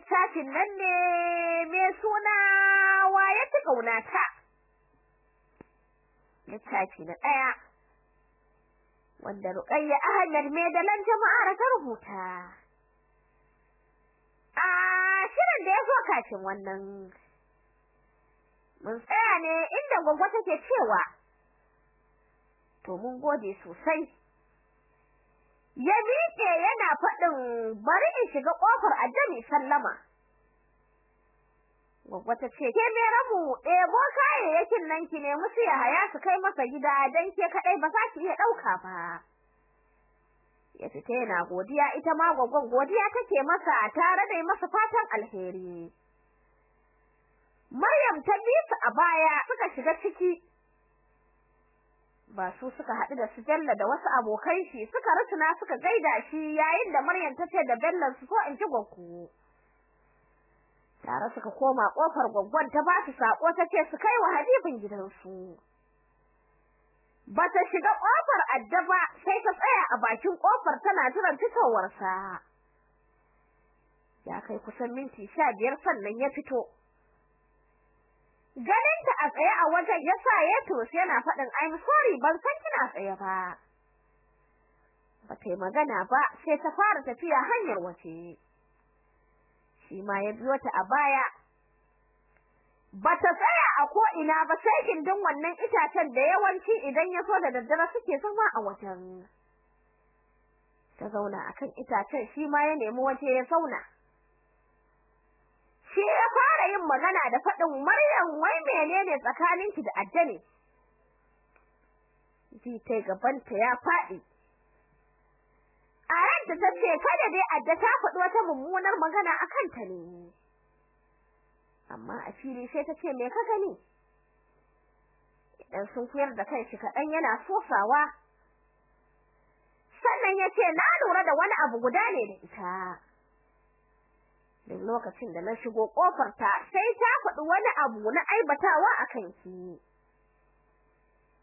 littafin nan ne mai suna waye ta kaunata littafi na ɗaya wanda Ruqayya Ahmad mai dalan jama'ar ta rubuta. A shirin da ya zo kafin wannan mun tsaya ne inda gwagwa take cewa to mun gode sosai. Ya miƙe yana faɗin bari in shiga ƙofar ajami sallama. Gwagwa ta ce ke me rabu? Ɗebo kayayyakin nan ki nemi su ya haya su kai masa gida dan ke kaɗai ba za ki iya ɗauka ba. Ya fita godiya ita ma gwaggon godiya take masa tare da masa fatan alheri. Maryam ta bi su a baya suka shiga ciki. Ba su suka haɗu da su Bello da wasu abokan shi suka rusuna suka gaida shi yayin da Maryam ta ce da Bello su so in ji gwaggo. Tare suka koma ƙofar gwaggon ta ba su sako ta ce su kai wa Habibin gidansu. Bata shiga ƙofar addaba sai ta tsaya a bakin ƙofar tana jiran fitowar sa ya kai kusan minti 15 sannan ya fito. Ganin ta a tsaye a wajen yasa ya tosi yana faɗin I'm sorry ban san kina tsaye ba. Bata yi magana ba sai ta fara tafiya hanyar waje. Shi ma ya biyo ta a baya. Bata tsaya a ko ina ba sai gindin wannan itacen da yawanci idan ya so da daddare suke zama a wajen. Ta zauna akan itacen shi ma ya nemi waje ya zauna. Shi ya fara yin magana da faɗin Maryam wai menene tsakaninki da addani ji tai gabanta ya faɗi. A yadda ta ce kada dai adda ta faɗi wata mummunar magana a kanta ne. Amma a fili sai ta ce me ka gani? Idan sun kuyar da kai shi kaɗan yana sosawa. Sannan ya ce na lura da wani abu guda ne da ita. Duk lokacin da na shigo ƙofar ta sai ta faɗi wani abu na aibatawa a kanki.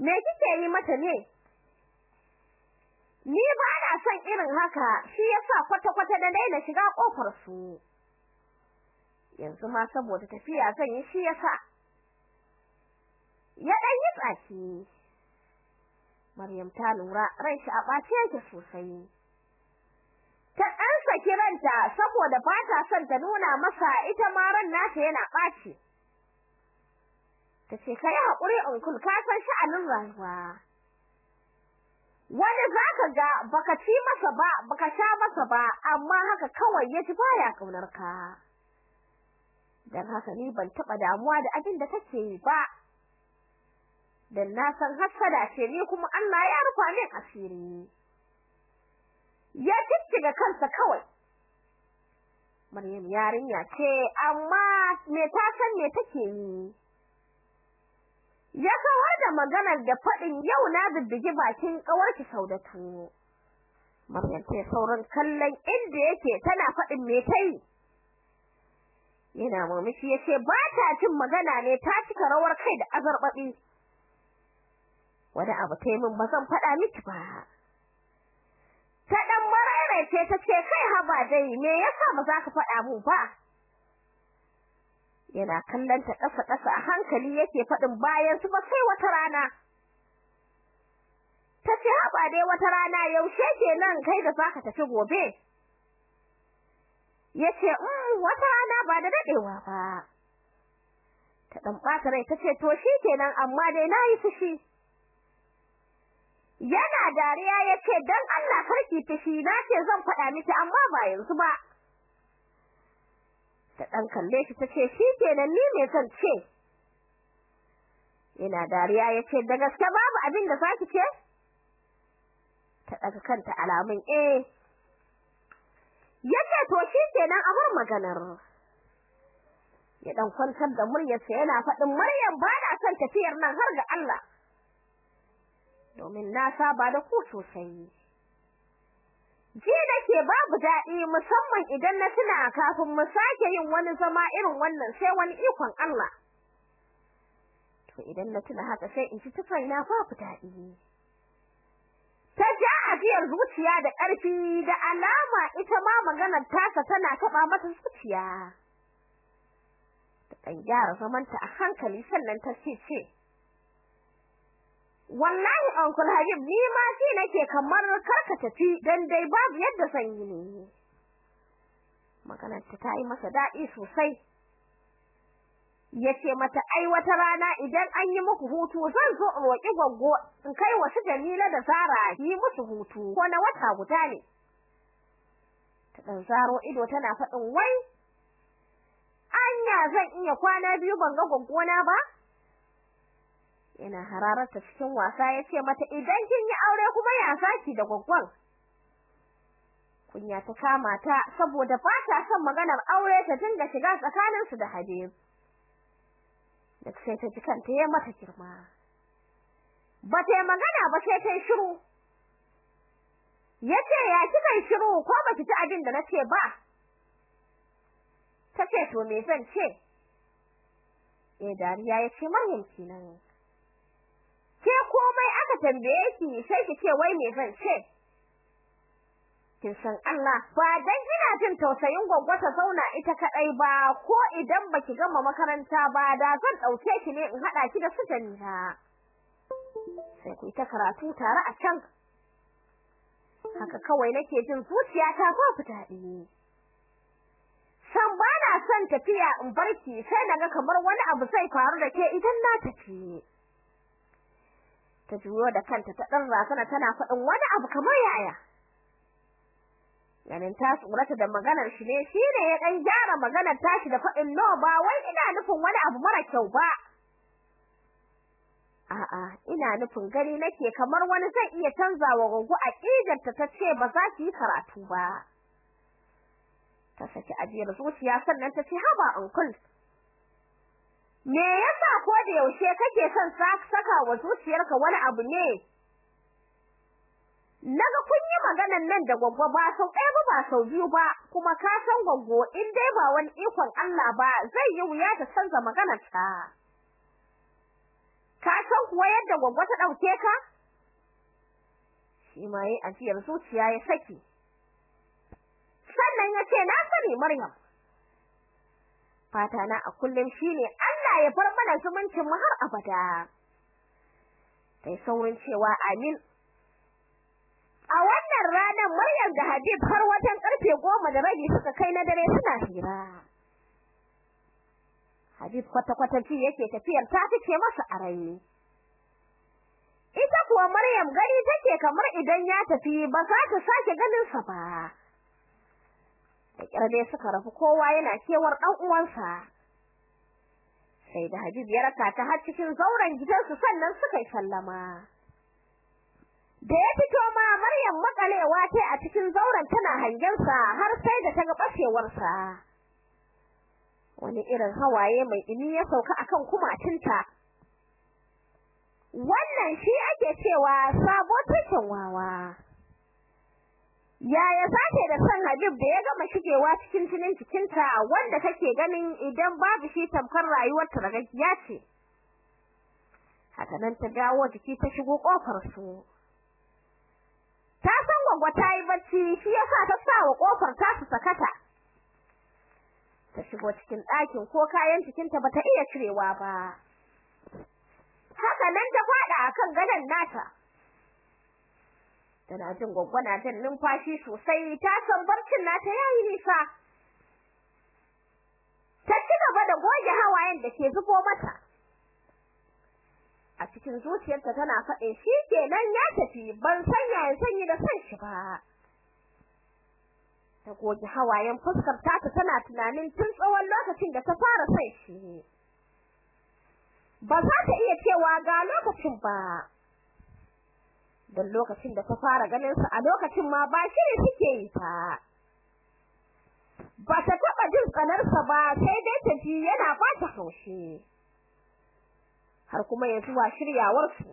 Me kike yi mata ne? Ni ba na son irin haka shi yasa kwata-kwata da daina shiga ƙofar su yanzu ma saboda tafiya zan yi shi yasa ya dan yi tsaki. Maryam ta lura ran shi a ɓace yake sosai. Saki ranta saboda ba ta son ta nuna masa ita ma ran nata yana ɓaci. Ta ce kai haƙuri unkul ka san sha'anin rayuwa. Wani zaka ga baka ci masa ba baka sha masa ba amma haka kawai ya ji baya ƙaunar ka. Dan haka ni ban taba damuwa da abin da kake yi ba. Dan na san hasada ce ni kuma Allah ya rufa min asiri. Ya cikkiga kansa kawai. Maryam yarinya ce amma me ta san me take yi ya kawar da maganar da faɗin yau na bibbigi bakin ƙawarki Saudatu. Maryam ce sauran kallon inda yake tana faɗin me tai. Yana murmushi ya ce ba ta cin magana ne ta cika rawar kai da azarbabi. Wani abu tai min ba zan faɗa miki ba. Ta maraice ta ce kai haba dai me yasa ba za ka faɗa mu ba? yana kallon ta ƙasa ƙasa a hankali yake faɗin bayan su ba sai wata rana. Ta ce haba dai wata rana yaushe kenan kai da zaka tafi gobe? Yace mm wata rana ba da dadewa ba. Ta dan ɓata rai tace to kenan amma dai na yi fushi. Yana dariya ya ce dan Allah karki fushi nace zan faɗa miki amma ba yanzu ba. Ta dan kalle shi tace shikenan ni me zan ce. Yana dariya ya ce da gaske babu abin da zaki ce? Ta daga kanta alamun eh. Yace to shikenan a bar maganar. Ya dan kwantar da muryarsa yana faɗin Maryam ba na son tafiyar nan har ga Allah. Domin na saba da ku sosai. Ji nake babu daɗi musamman idan na tuna kafin mu sake yin wani zama irin wannan sai wani ikon Allah. To idan na tuna haka sai in ci tufai na babu daɗi. Ta ja ajiyar zuciya da ƙarfi da alama ita ma maganar tasa tana taɓa mata zuciya. Ta gyara zamanta a hankali sannan ta ce ce wallahi uncle Habib ni ma shi nake kamar kar ka tafi dan dai babu yadda san yi ne. Maganar ta yi masa daɗi sosai. Yace mata ai wata rana idan an yi muku hutu zan zo in roki goggo in kai wa su Jamila da Sara yi musu hutu. Ko na wata guda ne. Ta dan zaro ido tana faɗin wai anya zan iya kwana biyu ban ga goggona ba? Yana hararta cikin wasa ya ce mata idan kin yi aure kuma ya saki da goggon kunya ta kama ta saboda ba ta son maganar aure ta dinga shiga tsakaninsu da Habib da sai ta ji kanta ya mata girma. Ba ta yi magana ba sai ta yi shiru. Yace ya kika shiru? Ko ba ki ci abin da nace ba? Tace to me zan ce? Eh dariya ya ce Maryam ke komai aka tambaye ki sai ki ce wai me zan ce? Kin san Allah ba dan kina jin tausayin gwaggwa ta zauna ita kadai ba ko idan baki gama makaranta ba da zan ɗauke ki ne in hada ki da su Jamila sai ku ta karatu tare a can. Haka kawai nake jin zuciyata ba fita ni san ba na son tafiya in barki sai na ga kamar wani abu zai faru da ke idan na tafi. Ta juyo da kanta ta dan razana tana faɗin wani abu kamar yaya. Ganin ta tsorata da maganar shi ne shine ya dan gyara maganar tashi da faɗin no ba wai ina nufin wani abu mara kyau ba. A'a ina nufin gani nake kamar wani zai iya canzawa gogo a kidarta ta ce ba za ki yi karatu ba. Ta saki ajiyar zuciya sannan ta ce haba uncle. Me yasa ko da yaushe kake son saka wa zuciyarka wani abu ne? Naga kun yi maganan nan da gwaggwa ba sau ɗaya ba ba sau biyu ba kuma ka san gwaggo in dai ba wani ikon Allah ba zai yi wuya ta canza maganar ta ka san kuwa yadda gwaggwa ta ɗauke ka? Shi ma yi ajiyar zuciya ya saki. Sannan ya ce na sani Maryam. Fata na a kullum shine Allah ya bar mana zumuncin mu har abada. Kai saurin cewa amin. A wannan ranar Maryam da Habib har wajen ƙarfe goma da rabi suka kai na dare suna hira. Habib kwata kwata ji yake tafiyar ta fice masa a ita kuwa Maryam gani take kamar idan ya tafi ba za ta sake ganin sa ba. Da kirde suka rafu kowa yana kewar dan uwansa. Sai da Habib ya raka ta har cikin zauren gidansu sannan suka yi sallama. Da ya fito ma Maryam makalewa tai a cikin zauren tana hangen sa har sai da ta ga bacewar sa wani irin hawaye mai dini ya sauka akan kumatinta wannan shi ake cewa sabo tashin wawa. Yaya zata da san Habib da ya gama shigewa cikin jinin cikinta wanda kake ganin idan babu shi tamkar rayuwar ta ragagiya ce? Haka nan ta dawo jiki ta shigo ƙofar su. Ta san gwagwa ta yi bacci shi yasa ta sa wa ƙofar ta su sakata. Ta shigo cikin ɗakin ko kayan cikinta bata iya cirewa ba. Haka nan ta faɗa akan gadon nata. Tana jin gwaggwana jin numfashi sosai ta san barcin nata yayi nisa ta ci gaba da goge hawayen da ke zubo mata a cikin zuciyarta tana faɗin shi kenan ya tafi ban san yayin sanyi da san shi ba ta goge hawayen fuskar ta tana tunanin tun tsawon lokacin da ta fara san shi ba za ta iya cewa ga lokacin ba dan lokacin da ta fara ganin sa a lokacin ma ba shi ne suke yi ta ba ta taba jin tsanar sa ba sai dai ta ji yana ba ta haushi. Har kuma ya zuwa shiryawar su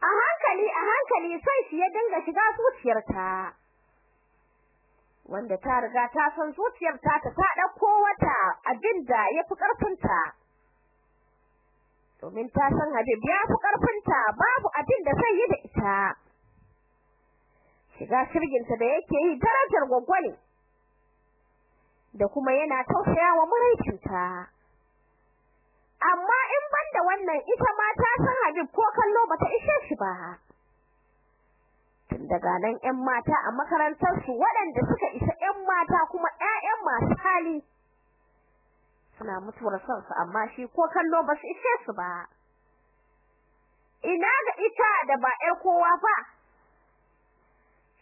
a hankali a hankali sai shi ya dinga shiga zuciyarta. Wanda ta riga ta san zuciyarta ta ta ɗauko wata abin da yafi karfinta domin ta san Habib ya fi karfinta babu abin da zai yi da ita. Shiga shirginta da yake yi darajar gwaggwani da kuma yana tausayawa maraicinta amma in banda wannan ita ma ta san Habib ko kallo bata ishe shi ba. Tun daga nan ƴan mata a makarantar su waɗanda suka isa ƴan mata kuma ƴaƴan masu hali suna mutuwar son su amma shi ko kallo ba su ishe su ba. Ina ga ita da ba ƴar kowa ba.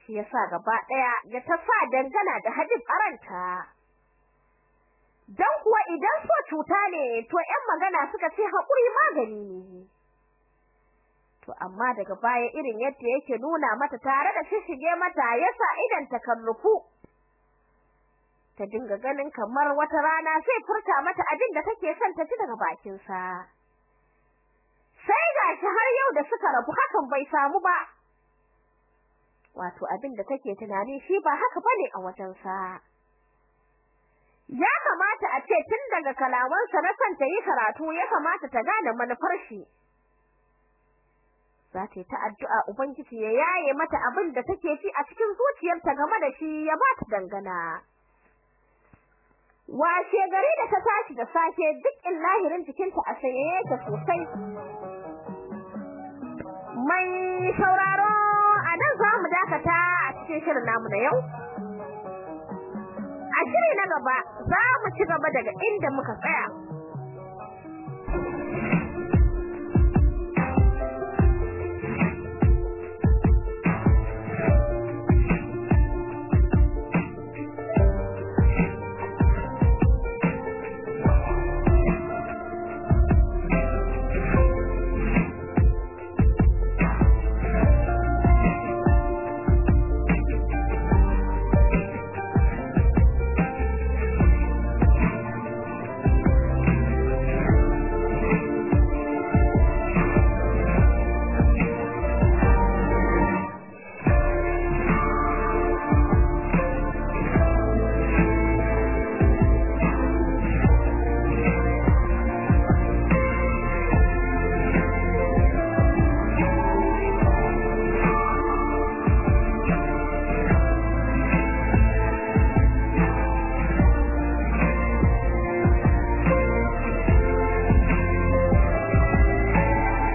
Shi yasa gaba ɗaya ga ta sa dangana da Habib aranta dan kuwa idan so cuta ne to ƴan magana suka ce haƙuri magani ne. To amma daga baya irin yadda yake nuna mata tare da shishige mata yasa idan ta kallufu ta dinga ganin kamar wata rana sai furta mata abin da take son ta ci daga bakin sa sai gashi har yau da suka rabu hakan bai samu ba. Wato abin da take tunani shi ba haka ba ne a wajen sa ya kamata a ce tun daga kalamansa na son ta yi karatu ya kamata ta gane manufar shi. Za ta yi ta addu'a ubangiji ya yaye mata abin da take ci a cikin zuciyarta game da shi ya ba ta dangana. Washe gari da ta tashi da safe duk in lahirin jikinta a sanye yake sosai. Mai sauraro a nan za mu dakata a cikin shirin namu na yau. A shiri na gaba za mu ci gaba daga inda muka tsaya.